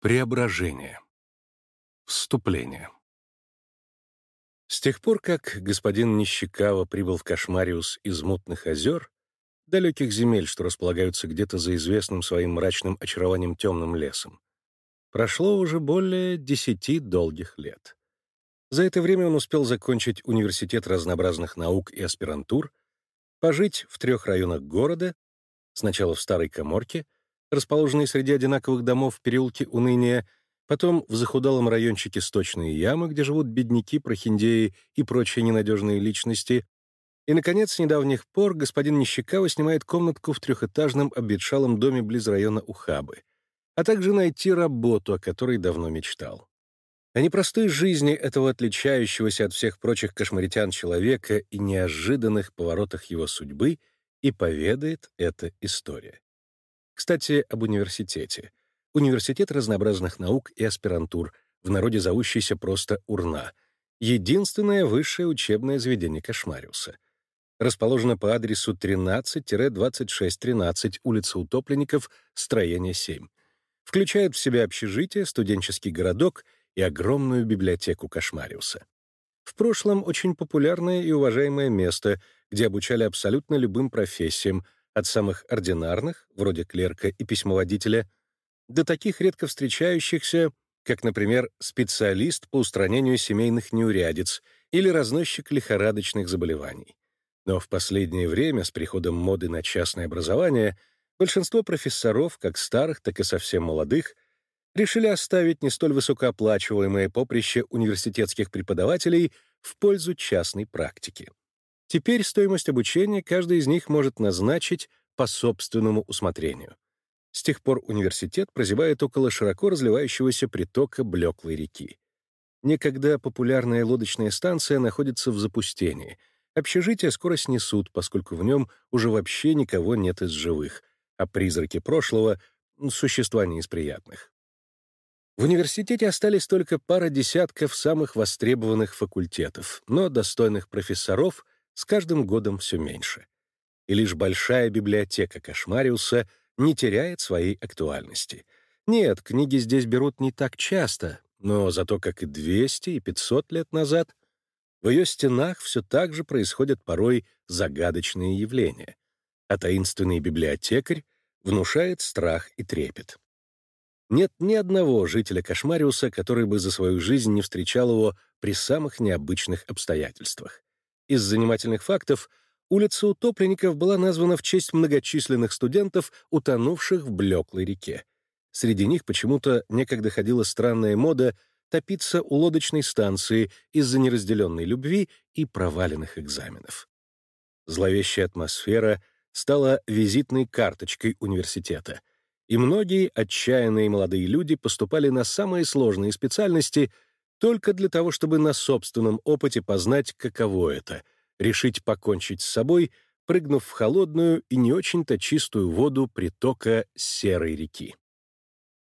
Преображение. Вступление. С тех пор, как господин Нищекава прибыл в Кошмариус из мутных озер, далеких земель, что располагаются где-то за известным своим мрачным очарованием темным лесом, прошло уже более десяти долгих лет. За это время он успел закончить университет разнообразных наук и аспирантур, пожить в трех районах города, сначала в Старой Коморке, расположенной среди одинаковых домов в переулке Уныния, потом в захудалом райончике Сточные ямы, где живут бедняки, прохиндеи и прочие ненадежные личности, и, наконец, с недавних пор господин Нищекава снимает комнатку в трехэтажном обветшалом доме близ района Ухабы, а также найти работу, о которой давно мечтал. О непростой жизни этого отличающегося от всех прочих кошмаритян человека и неожиданных поворотах его судьбы и поведает эта история. Кстати, об университете. Университет разнообразных наук и аспирантур, в народе зовущийся просто УРНА, единственное высшее учебное заведение Кошмариуса. Расположено по адресу 13-2613, улица Утопленников, строение 7. Включает в себя общежитие, студенческий городок и огромную библиотеку Кошмариуса. В прошлом очень популярное и уважаемое место, где обучали абсолютно любым профессиям — от самых ординарных, вроде клерка и письмоводителя, до таких редко встречающихся, как, например, специалист по устранению семейных неурядиц или разносчик лихорадочных заболеваний. Но в последнее время, с приходом моды на частное образование, большинство профессоров, как старых, так и совсем молодых, решили оставить не столь высокооплачиваемое поприще университетских преподавателей в пользу частной практики. Теперь стоимость обучения каждый из них может назначить по собственному усмотрению. С тех пор университет прозябает около широко разливающегося притока блеклой реки. Некогда популярная лодочная станция находится в запустении. Общежитие скоро снесут, поскольку в нем уже вообще никого нет из живых, а призраки прошлого — существа не из приятных. В университете остались только пара десятков самых востребованных факультетов, но достойных профессоров с каждым годом все меньше. И лишь большая библиотека Кошмариуса не теряет своей актуальности. Нет, книги здесь берут не так часто, но зато, как и 200 и 500 лет назад, в ее стенах все так же происходят порой загадочные явления, а таинственный библиотекарь внушает страх и трепет. Нет ни одного жителя Кошмариуса, который бы за свою жизнь не встречал его при самых необычных обстоятельствах. Из занимательных фактов улица утопленников была названа в честь многочисленных студентов, утонувших в блеклой реке. Среди них почему-то некогда ходила странная мода топиться у лодочной станции из-за неразделенной любви и проваленных экзаменов. Зловещая атмосфера стала визитной карточкой университета, и многие отчаянные молодые люди поступали на самые сложные специальности — только для того, чтобы на собственном опыте познать, каково это — решить покончить с собой, прыгнув в холодную и не очень-то чистую воду притока Серой реки.